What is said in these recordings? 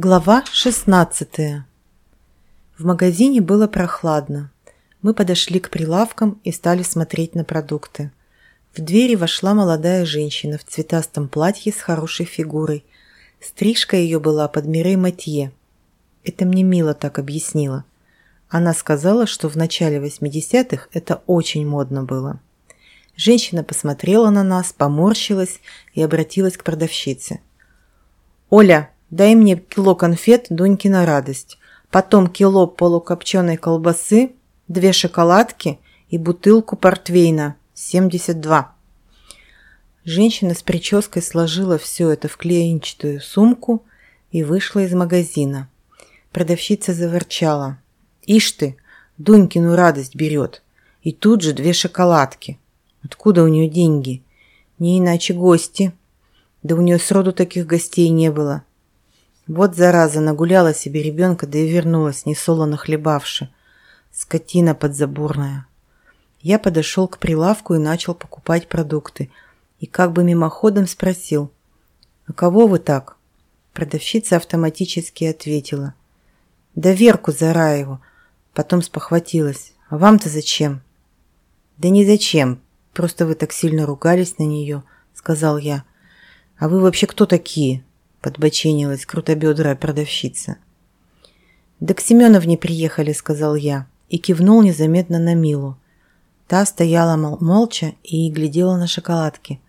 Глава 16 В магазине было прохладно. Мы подошли к прилавкам и стали смотреть на продукты. В двери вошла молодая женщина в цветастом платье с хорошей фигурой. Стрижка ее была под Мирей Матье. Это мне Мила так объяснила. Она сказала, что в начале 80-х это очень модно было. Женщина посмотрела на нас, поморщилась и обратилась к продавщице. «Оля, Дай мне кило конфет Дуньки на радость, потом кило полукопченой колбасы, две шоколадки и бутылку портвейна 72. Женщина с прической сложила все это в клеенчатую сумку и вышла из магазина. Продавщица заворчала. «Ишь ты, Дунькину радость берет. И тут же две шоколадки. Откуда у нее деньги? Не иначе гости. Да у нее сроду таких гостей не было. Вот зараза, нагуляла себе ребенка, да и вернулась, несолоно хлебавши. Скотина подзаборная. Я подошел к прилавку и начал покупать продукты. И как бы мимоходом спросил, «А кого вы так?» Продавщица автоматически ответила, «Да Верку Зараеву». Потом спохватилась, «А вам-то зачем?» «Да не зачем, просто вы так сильно ругались на нее», сказал я. «А вы вообще кто такие?» Подбоченилась крутобедрая продавщица. «Да к Семеновне приехали», — сказал я, и кивнул незаметно на Милу. Та стояла мол молча и глядела на шоколадки.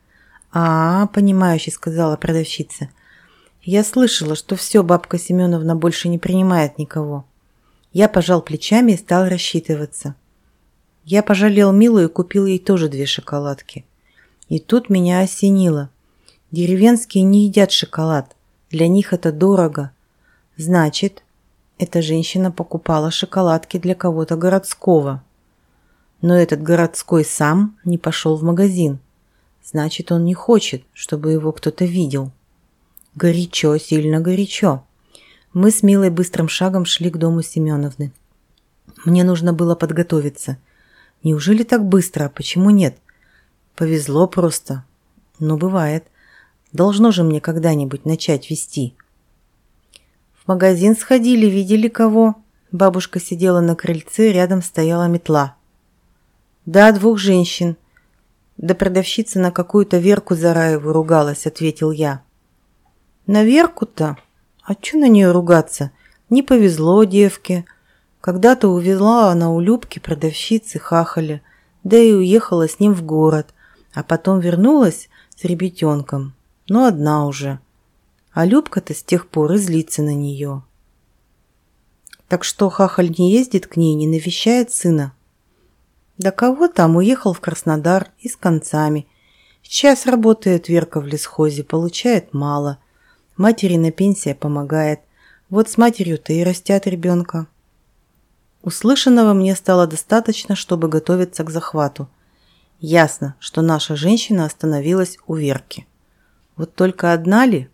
«А, -а — понимающе сказала продавщица. «Я слышала, что все, бабка Семеновна больше не принимает никого». Я пожал плечами и стал рассчитываться. Я пожалел Милу и купил ей тоже две шоколадки. И тут меня осенило. Деревенские не едят шоколад. Для них это дорого. Значит, эта женщина покупала шоколадки для кого-то городского. Но этот городской сам не пошел в магазин. Значит, он не хочет, чтобы его кто-то видел. Горячо, сильно горячо. Мы с Милой быстрым шагом шли к дому Семеновны. Мне нужно было подготовиться. Неужели так быстро? Почему нет? Повезло просто. Но бывает. Должно же мне когда-нибудь начать вести. В магазин сходили, видели кого? Бабушка сидела на крыльце, рядом стояла метла. Да, двух женщин. Да продавщица на какую-то Верку Зараеву ругалась, ответил я. На Верку-то? А чё на нее ругаться? Не повезло девке. Когда-то увезла она у Любки продавщицы хахаля, да и уехала с ним в город, а потом вернулась с ребятенком но одна уже. А Любка-то с тех пор и злится на нее. Так что Хахаль не ездит к ней, не навещает сына. Да кого там, уехал в Краснодар и с концами. Сейчас работает Верка в лесхозе, получает мало. Матери на пенсия помогает. Вот с матерью-то и растят ребенка. Услышанного мне стало достаточно, чтобы готовиться к захвату. Ясно, что наша женщина остановилась у Верки. Вот только одна ли?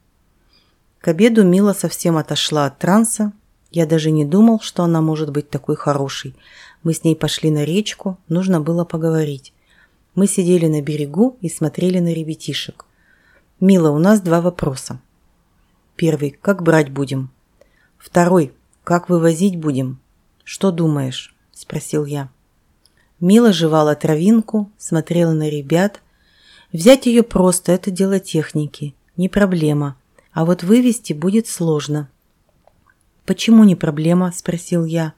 К обеду Мила совсем отошла от транса. Я даже не думал, что она может быть такой хорошей. Мы с ней пошли на речку, нужно было поговорить. Мы сидели на берегу и смотрели на ребятишек. «Мила, у нас два вопроса. Первый – как брать будем? Второй – как вывозить будем? Что думаешь?» – спросил я. Мила жевала травинку, смотрела на ребят, Взять ее просто – это дело техники, не проблема. А вот вывести будет сложно. «Почему не проблема?» – спросил я.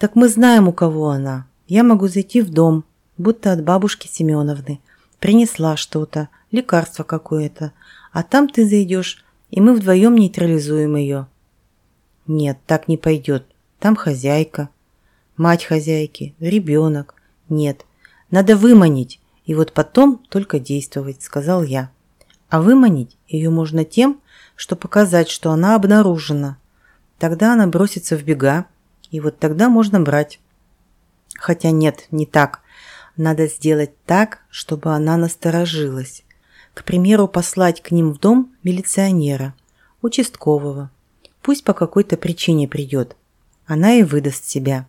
«Так мы знаем, у кого она. Я могу зайти в дом, будто от бабушки Семеновны. Принесла что-то, лекарство какое-то. А там ты зайдешь, и мы вдвоем нейтрализуем ее». «Нет, так не пойдет. Там хозяйка. Мать хозяйки, ребенок. Нет, надо выманить. И вот потом только действовать, сказал я. А выманить ее можно тем, что показать, что она обнаружена. Тогда она бросится в бега, и вот тогда можно брать. Хотя нет, не так. Надо сделать так, чтобы она насторожилась. К примеру, послать к ним в дом милиционера, участкового. Пусть по какой-то причине придет. Она и выдаст себя.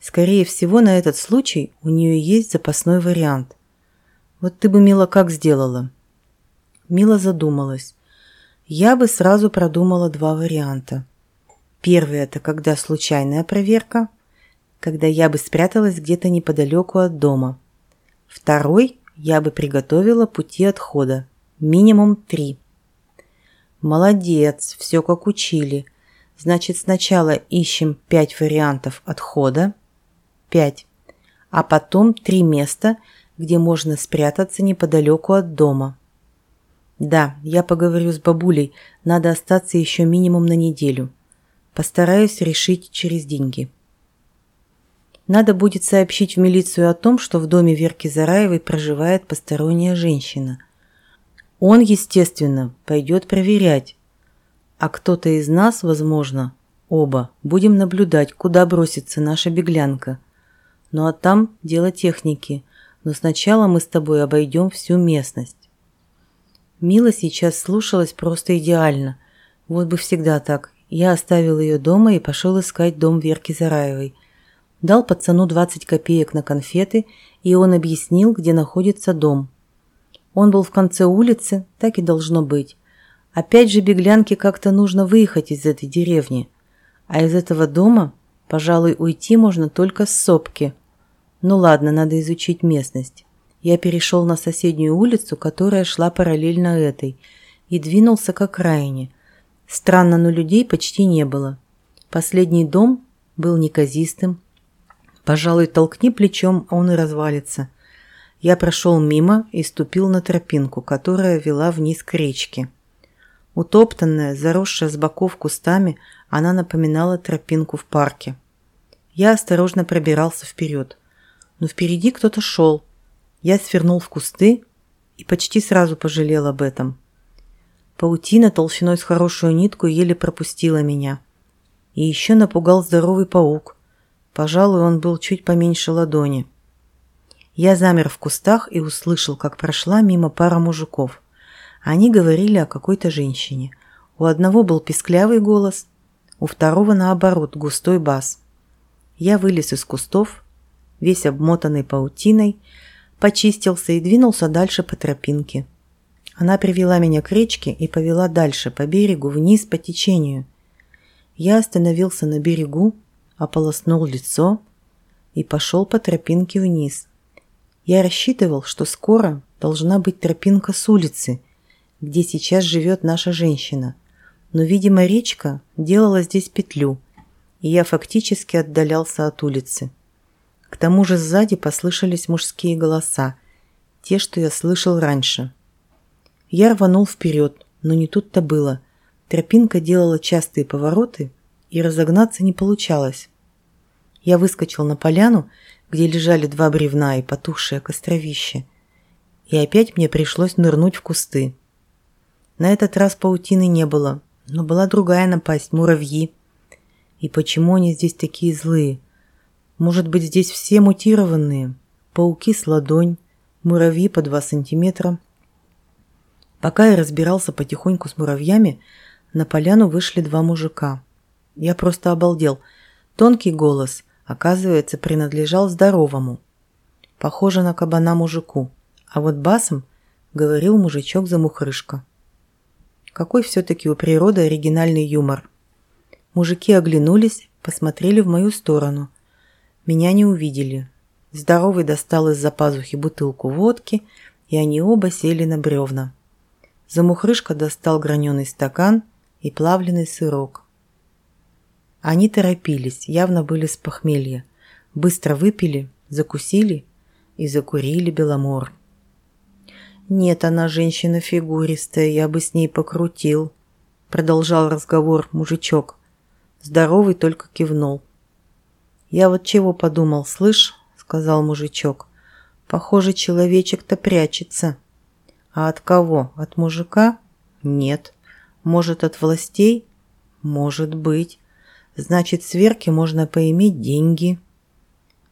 Скорее всего, на этот случай у нее есть запасной вариант. Вот ты бы, Мила, как сделала?» Мила задумалась. Я бы сразу продумала два варианта. Первый – это когда случайная проверка, когда я бы спряталась где-то неподалеку от дома. Второй – я бы приготовила пути отхода, минимум три. Молодец, все как учили. Значит, сначала ищем пять вариантов отхода, пять, а потом три места, где можно спрятаться неподалеку от дома. Да, я поговорю с бабулей, надо остаться еще минимум на неделю. Постараюсь решить через деньги. Надо будет сообщить в милицию о том, что в доме Верки Зараевой проживает посторонняя женщина. Он, естественно, пойдет проверять. А кто-то из нас, возможно, оба, будем наблюдать, куда бросится наша беглянка. Ну а там дело техники. Но сначала мы с тобой обойдем всю местность. Мила сейчас слушалась просто идеально. Вот бы всегда так. Я оставил ее дома и пошел искать дом Верки Зараевой. Дал пацану 20 копеек на конфеты, и он объяснил, где находится дом. Он был в конце улицы, так и должно быть. Опять же беглянке как-то нужно выехать из этой деревни. А из этого дома, пожалуй, уйти можно только с сопки. Ну ладно, надо изучить местность. Я перешел на соседнюю улицу, которая шла параллельно этой, и двинулся к окраине. Странно, но людей почти не было. Последний дом был неказистым. Пожалуй, толкни плечом, он и развалится. Я прошел мимо и ступил на тропинку, которая вела вниз к речке. Утоптанная, заросшая с боков кустами, она напоминала тропинку в парке. Я осторожно пробирался вперед. Но впереди кто-то шел, я свернул в кусты и почти сразу пожалел об этом. Паутина толщиной с хорошую нитку еле пропустила меня. И еще напугал здоровый паук. Пожалуй, он был чуть поменьше ладони. Я замер в кустах и услышал, как прошла мимо пара мужиков. Они говорили о какой-то женщине. У одного был писклявый голос, у второго, наоборот, густой бас. Я вылез из кустов, весь обмотанный паутиной, почистился и двинулся дальше по тропинке. Она привела меня к речке и повела дальше, по берегу, вниз по течению. Я остановился на берегу, ополоснул лицо и пошел по тропинке вниз. Я рассчитывал, что скоро должна быть тропинка с улицы, где сейчас живет наша женщина. Но, видимо, речка делала здесь петлю, и я фактически отдалялся от улицы. К тому же сзади послышались мужские голоса, те, что я слышал раньше. Я рванул вперед, но не тут-то было. Тропинка делала частые повороты, и разогнаться не получалось. Я выскочил на поляну, где лежали два бревна и потухшее костровище, и опять мне пришлось нырнуть в кусты. На этот раз паутины не было, но была другая напасть – муравьи. И почему они здесь такие злые? Может быть, здесь все мутированные? Пауки с ладонь, муравьи по два сантиметра. Пока я разбирался потихоньку с муравьями, на поляну вышли два мужика. Я просто обалдел. Тонкий голос, оказывается, принадлежал здоровому. Похоже на кабана мужику. А вот басом говорил мужичок-замухрышка. Какой все-таки у природы оригинальный юмор. Мужики оглянулись, посмотрели в мою сторону – меня не увидели. Здоровый достал из-за пазухи бутылку водки, и они оба сели на бревна. Замухрышка достал граненый стакан и плавленый сырок. Они торопились, явно были с похмелья. Быстро выпили, закусили и закурили беломор. «Нет, она женщина фигуристая, я бы с ней покрутил», продолжал разговор мужичок. Здоровый только кивнул. «Я вот чего подумал, слышь?» – сказал мужичок. «Похоже, человечек-то прячется». «А от кого? От мужика?» «Нет». «Может, от властей?» «Может быть. Значит, с Верки можно поиметь деньги».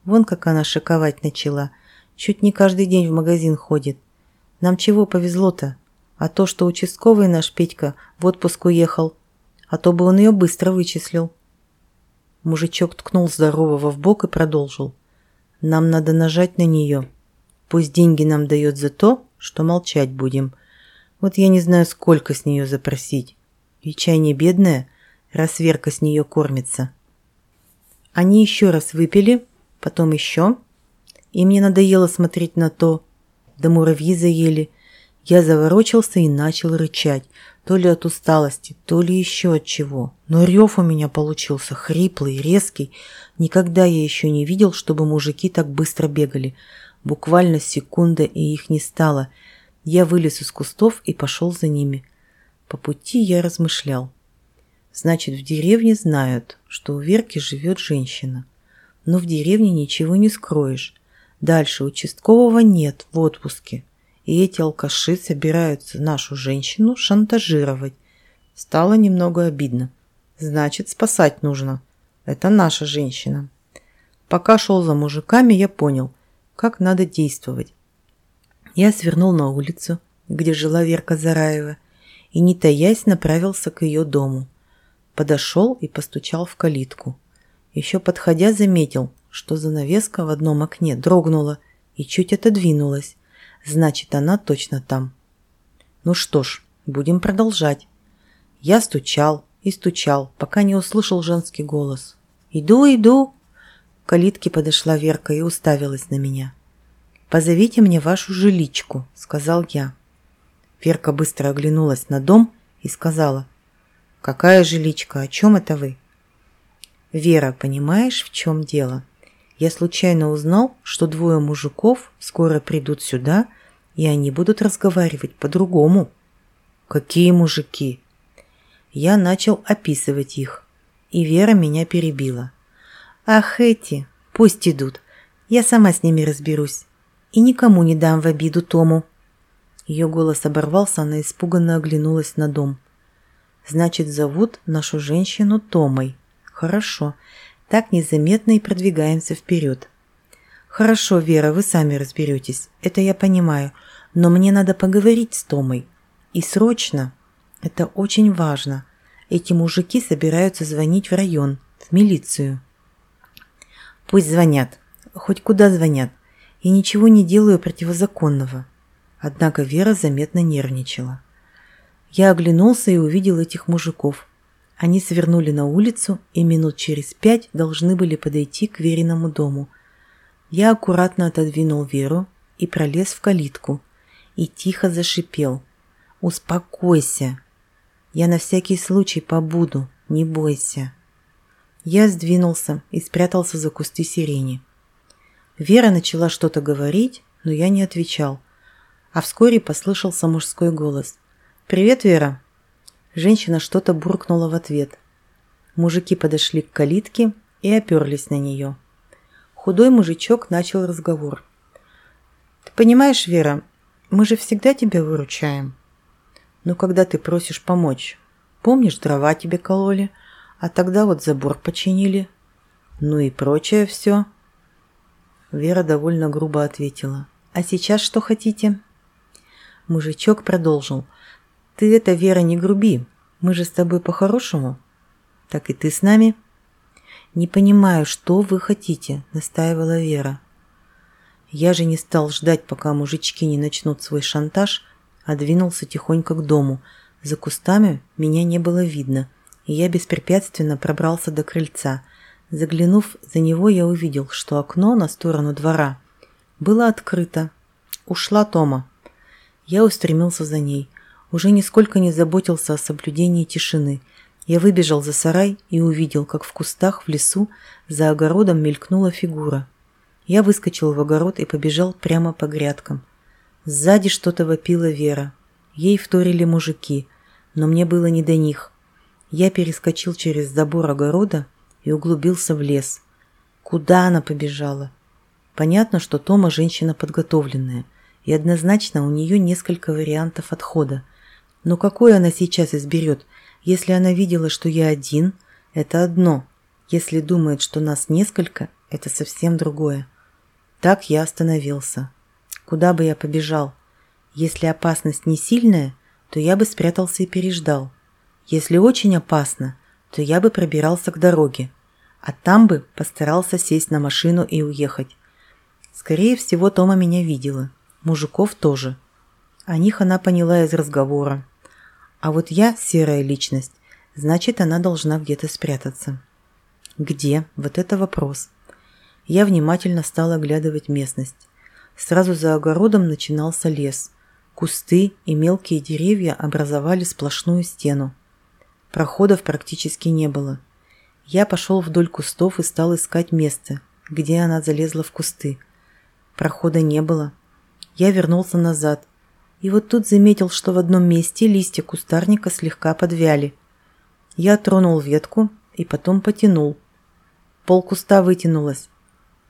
Вон как она шиковать начала. Чуть не каждый день в магазин ходит. Нам чего повезло-то? А то, что участковый наш Петька в отпуск уехал. А то бы он ее быстро вычислил. Мужичок ткнул здорового в бок и продолжил. «Нам надо нажать на нее. Пусть деньги нам дает за то, что молчать будем. Вот я не знаю, сколько с нее запросить. И чай не бедная, раз Верка с нее кормится. Они еще раз выпили, потом еще. И мне надоело смотреть на то. Да муравьи заели. Я заворочился и начал рычать. То ли от усталости, то ли еще от чего. Но рев у меня получился хриплый, резкий. Никогда я еще не видел, чтобы мужики так быстро бегали. Буквально секунда, и их не стало – я вылез из кустов и пошел за ними. По пути я размышлял. Значит, в деревне знают, что у Верки живет женщина. Но в деревне ничего не скроешь. Дальше участкового нет в отпуске. И эти алкаши собираются нашу женщину шантажировать. Стало немного обидно. Значит, спасать нужно. Это наша женщина. Пока шел за мужиками, я понял, как надо действовать. Я свернул на улицу, где жила Верка Зараева, и, не таясь, направился к ее дому. Подошел и постучал в калитку. Еще подходя, заметил, что занавеска в одном окне дрогнула и чуть отодвинулась. Значит, она точно там. Ну что ж, будем продолжать. Я стучал и стучал, пока не услышал женский голос. «Иду, иду!» К калитке подошла Верка и уставилась на меня. «Позовите мне вашу жиличку», – сказал я. Верка быстро оглянулась на дом и сказала, «Какая жиличка? О чем это вы?» «Вера, понимаешь, в чем дело? Я случайно узнал, что двое мужиков скоро придут сюда, и они будут разговаривать по-другому». «Какие мужики?» Я начал описывать их, и Вера меня перебила. «Ах, эти! Пусть идут. Я сама с ними разберусь и никому не дам в обиду Тому». Ее голос оборвался, она испуганно оглянулась на дом. «Значит, зовут нашу женщину Томой. Хорошо. Так незаметно и продвигаемся вперед». «Хорошо, Вера, вы сами разберетесь. Это я понимаю. Но мне надо поговорить с Томой. И срочно. Это очень важно. Эти мужики собираются звонить в район, в милицию». «Пусть звонят. Хоть куда звонят и ничего не делаю противозаконного. Однако Вера заметно нервничала. Я оглянулся и увидел этих мужиков. Они свернули на улицу и минут через пять должны были подойти к Вериному дому. Я аккуратно отодвинул Веру и пролез в калитку и тихо зашипел. «Успокойся! Я на всякий случай побуду, не бойся!» Я сдвинулся и спрятался за кусты сирени. Вера начала что-то говорить, но я не отвечал. А вскоре послышался мужской голос. «Привет, Вера!» Женщина что-то буркнула в ответ. Мужики подошли к калитке и оперлись на нее. Худой мужичок начал разговор. «Ты понимаешь, Вера, мы же всегда тебя выручаем. Но когда ты просишь помочь, помнишь, дрова тебе кололи, а тогда вот забор починили, ну и прочее все». Вера довольно грубо ответила. «А сейчас что хотите?» Мужичок продолжил. «Ты это, Вера, не груби. Мы же с тобой по-хорошему. Так и ты с нами?» «Не понимаю, что вы хотите», – настаивала Вера. Я же не стал ждать, пока мужички не начнут свой шантаж, а тихонько к дому. За кустами меня не было видно, и я беспрепятственно пробрался до крыльца – Заглянув за него, я увидел, что окно на сторону двора было открыто. Ушла Тома. Я устремился за ней. Уже нисколько не заботился о соблюдении тишины. Я выбежал за сарай и увидел, как в кустах в лесу за огородом мелькнула фигура. Я выскочил в огород и побежал прямо по грядкам. Сзади что-то вопила Вера. Ей вторили мужики, но мне было не до них. Я перескочил через забор огорода и углубился в лес. Куда она побежала? Понятно, что Тома женщина подготовленная, и однозначно у нее несколько вариантов отхода. Но какой она сейчас изберет? Если она видела, что я один, это одно. Если думает, что нас несколько, это совсем другое. Так я остановился. Куда бы я побежал? Если опасность не сильная, то я бы спрятался и переждал. Если очень опасно, то я бы пробирался к дороге, а там бы постарался сесть на машину и уехать. Скорее всего, Тома меня видела. Мужиков тоже. О них она поняла из разговора. А вот я серая личность, значит, она должна где-то спрятаться. Где? Вот это вопрос. Я внимательно стала оглядывать местность. Сразу за огородом начинался лес. Кусты и мелкие деревья образовали сплошную стену. Проходов практически не было. Я пошел вдоль кустов и стал искать место, где она залезла в кусты. Прохода не было. Я вернулся назад. И вот тут заметил, что в одном месте листья кустарника слегка подвяли. Я тронул ветку и потом потянул. Пол куста вытянулось.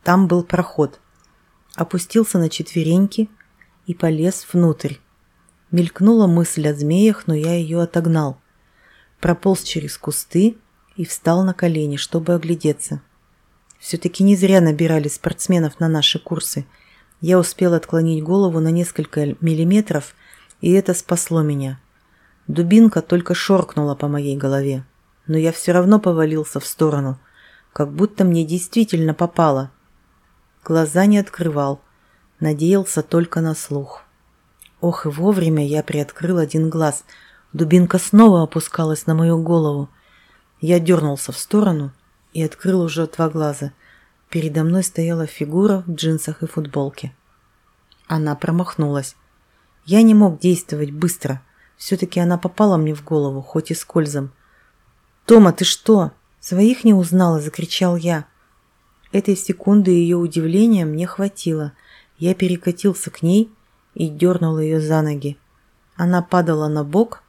Там был проход. Опустился на четвереньки и полез внутрь. Мелькнула мысль о змеях, но я ее отогнал. Прополз через кусты и встал на колени, чтобы оглядеться. Все-таки не зря набирали спортсменов на наши курсы. Я успел отклонить голову на несколько миллиметров, и это спасло меня. Дубинка только шоркнула по моей голове, но я все равно повалился в сторону, как будто мне действительно попало. Глаза не открывал, надеялся только на слух. Ох, и вовремя я приоткрыл один глаз. Дубинка снова опускалась на мою голову. Я дернулся в сторону и открыл уже два глаза. Передо мной стояла фигура в джинсах и футболке. Она промахнулась. Я не мог действовать быстро. Все-таки она попала мне в голову, хоть и скользом. «Тома, ты что? Своих не узнала?» – закричал я. Этой секунды ее удивления мне хватило. Я перекатился к ней и дернул ее за ноги. Она падала на бок,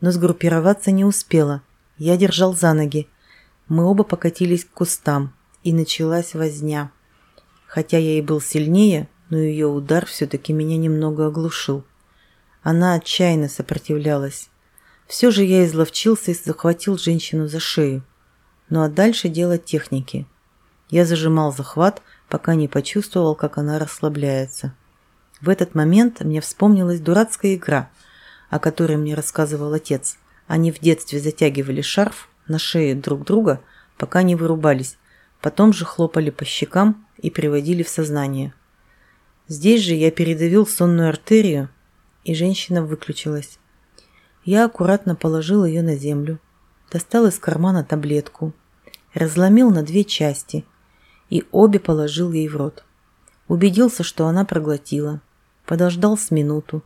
но сгруппироваться не успела. Я держал за ноги. Мы оба покатились к кустам, и началась возня. Хотя я и был сильнее, но ее удар все-таки меня немного оглушил. Она отчаянно сопротивлялась. Все же я изловчился и захватил женщину за шею. Ну а дальше дело техники. Я зажимал захват, пока не почувствовал, как она расслабляется. В этот момент мне вспомнилась дурацкая игра, о которой мне рассказывал отец. Они в детстве затягивали шарф на шее друг друга, пока не вырубались, потом же хлопали по щекам и приводили в сознание. Здесь же я передавил сонную артерию, и женщина выключилась. Я аккуратно положил ее на землю, достал из кармана таблетку, разломил на две части и обе положил ей в рот. Убедился, что она проглотила, подождал с минуту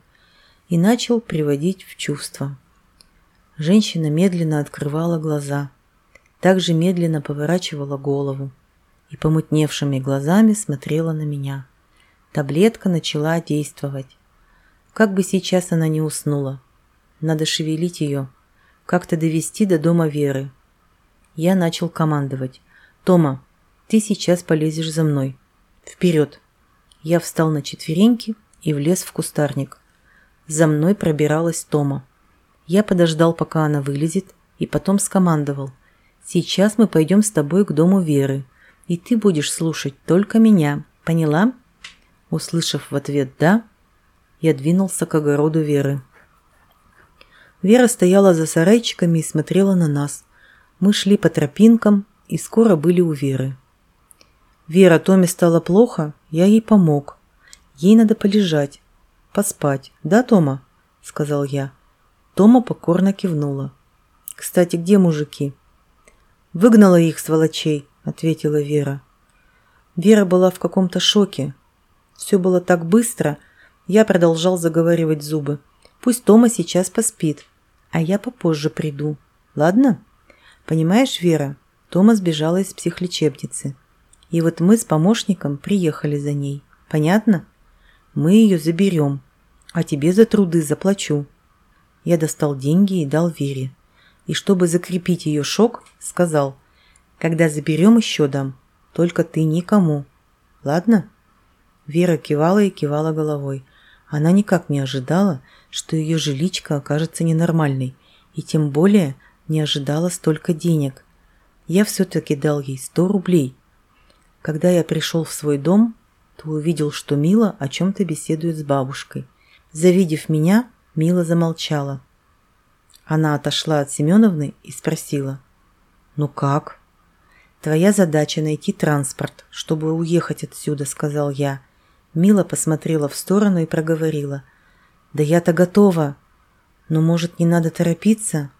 и начал приводить в чувство. Женщина медленно открывала глаза, также медленно поворачивала голову и помутневшими глазами смотрела на меня. Таблетка начала действовать. Как бы сейчас она не уснула. Надо шевелить ее, как-то довести до дома Веры. Я начал командовать. «Тома, ты сейчас полезешь за мной. Вперед!» Я встал на четвереньки и влез в кустарник. За мной пробиралась Тома. Я подождал, пока она вылезет, и потом скомандовал. «Сейчас мы пойдем с тобой к дому Веры, и ты будешь слушать только меня. Поняла?» Услышав в ответ «да», я двинулся к огороду Веры. Вера стояла за сарайчиками и смотрела на нас. Мы шли по тропинкам и скоро были у Веры. Вера Томе стало плохо, я ей помог. Ей надо полежать, поспать. Да, Тома? Сказал я. Тома покорно кивнула. «Кстати, где мужики?» «Выгнала их, сволочей», — ответила Вера. Вера была в каком-то шоке. Все было так быстро. Я продолжал заговаривать зубы. «Пусть Тома сейчас поспит, а я попозже приду. Ладно?» «Понимаешь, Вера, Тома сбежала из психлечебницы. И вот мы с помощником приехали за ней. Понятно? Мы ее заберем, а тебе за труды заплачу. Я достал деньги и дал Вере. И чтобы закрепить ее шок, сказал, «Когда заберем, еще дам. Только ты никому. Ладно?» Вера кивала и кивала головой. Она никак не ожидала, что ее жиличка окажется ненормальной, и тем более не ожидала столько денег. Я все-таки дал ей сто рублей. Когда я пришел в свой дом, то увидел, что Мила о чем-то беседует с бабушкой. Завидев меня, Мила замолчала. Она отошла от Семеновны и спросила. «Ну как?» «Твоя задача найти транспорт, чтобы уехать отсюда», — сказал я. Мила посмотрела в сторону и проговорила. «Да я-то готова. Но, может, не надо торопиться?»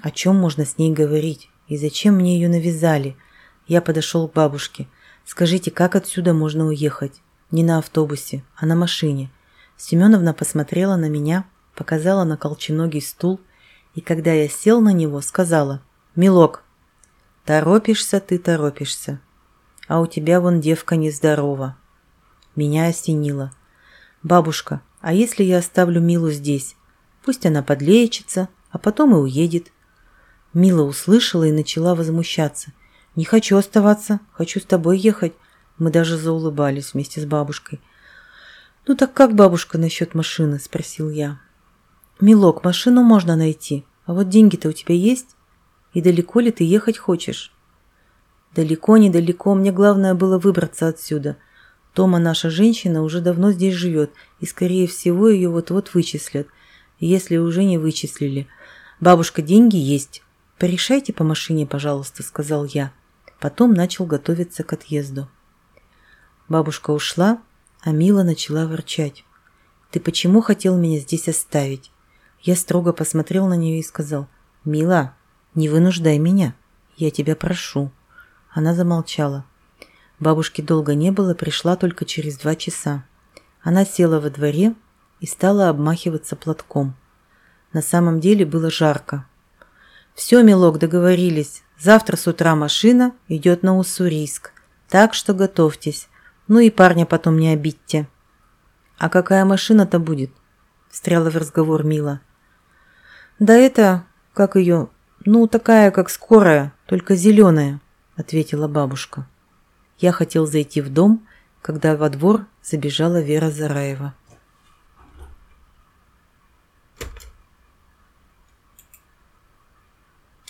О чем можно с ней говорить? И зачем мне ее навязали? Я подошел к бабушке. «Скажите, как отсюда можно уехать?» «Не на автобусе, а на машине». Семеновна посмотрела на меня, показала на колченогий стул, и когда я сел на него, сказала «Милок, торопишься ты, торопишься, а у тебя вон девка нездорова». Меня осенило. «Бабушка, а если я оставлю Милу здесь? Пусть она подлечится, а потом и уедет». Мила услышала и начала возмущаться. «Не хочу оставаться, хочу с тобой ехать». Мы даже заулыбались вместе с бабушкой. «Ну так как, бабушка, насчет машины?» – спросил я. «Милок, машину можно найти, а вот деньги-то у тебя есть? И далеко ли ты ехать хочешь?» «Далеко, недалеко, мне главное было выбраться отсюда. Тома, наша женщина, уже давно здесь живет, и, скорее всего, ее вот-вот вычислят, если уже не вычислили. Бабушка, деньги есть. Порешайте по машине, пожалуйста», – сказал я. Потом начал готовиться к отъезду. Бабушка ушла, а Мила начала ворчать. «Ты почему хотел меня здесь оставить?» Я строго посмотрел на нее и сказал, «Мила, не вынуждай меня, я тебя прошу». Она замолчала. Бабушки долго не было, пришла только через два часа. Она села во дворе и стала обмахиваться платком. На самом деле было жарко. «Все, милок, договорились. Завтра с утра машина идет на Уссурийск. Так что готовьтесь. Ну и парня потом не обидьте». «А какая машина-то будет?» – встряла в разговор Мила. «Да это, как ее, ну, такая, как скорая, только зеленая», – ответила бабушка. Я хотел зайти в дом, когда во двор забежала Вера Зараева.